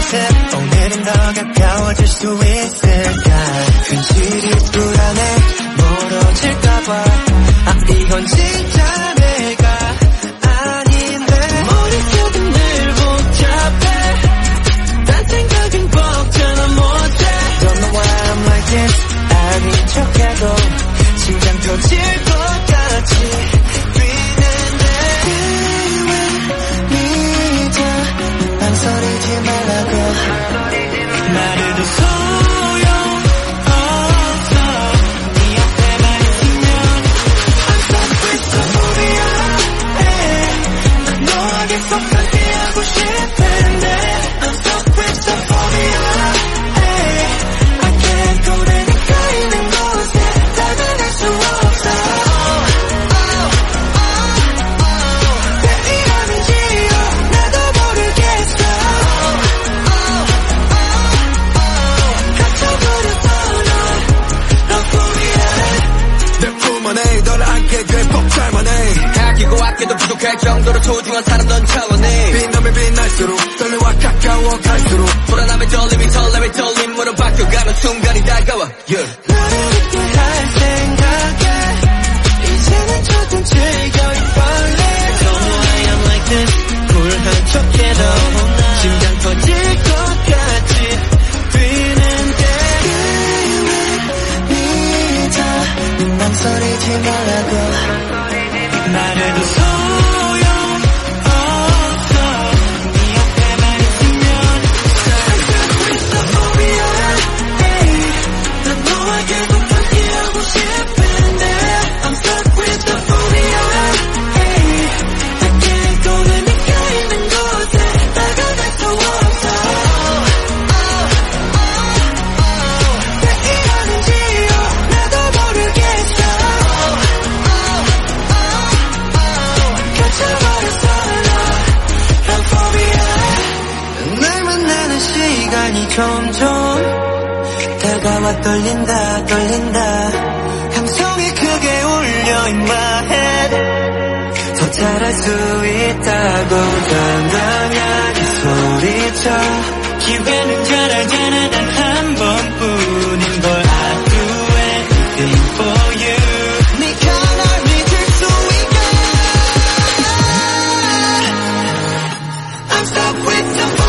곳에 오늘은 더 가까워질 수 있을까? 현실이 불안해 멀어질까봐. 아 이건 진짜 내가 아닌데. 머릿속은 늘 복잡해. 딴 생각은 벅차나 못해. Don't know why I'm like this 망설이지 말라고. 소용없어 아껴도 부족할 정도로 소중한 사람 넌 차원해 빛나면 빛날수록 떨려와 가까워 갈수록 불안함에 떨림이 설렘에 떨림으로 바뀌어가는 순간이 다가와. Yeah. 너를 잊게 할 생각에 이제는 조금 즐겨 이 벌레 Don't know why I'm like this. 쿨한 척해도 심장 터질 것 믿어. 망설이지 말라고. 말해도 소 시간이 점점 다가와 떨린다 떨린다. 함성이 크게 울려 in my head 더 잘할 수 있다고 가능하게 소리쳐. 기회는 잘 알잖아 난 한 번뿐인 걸 I do anything for you. I'm so with you.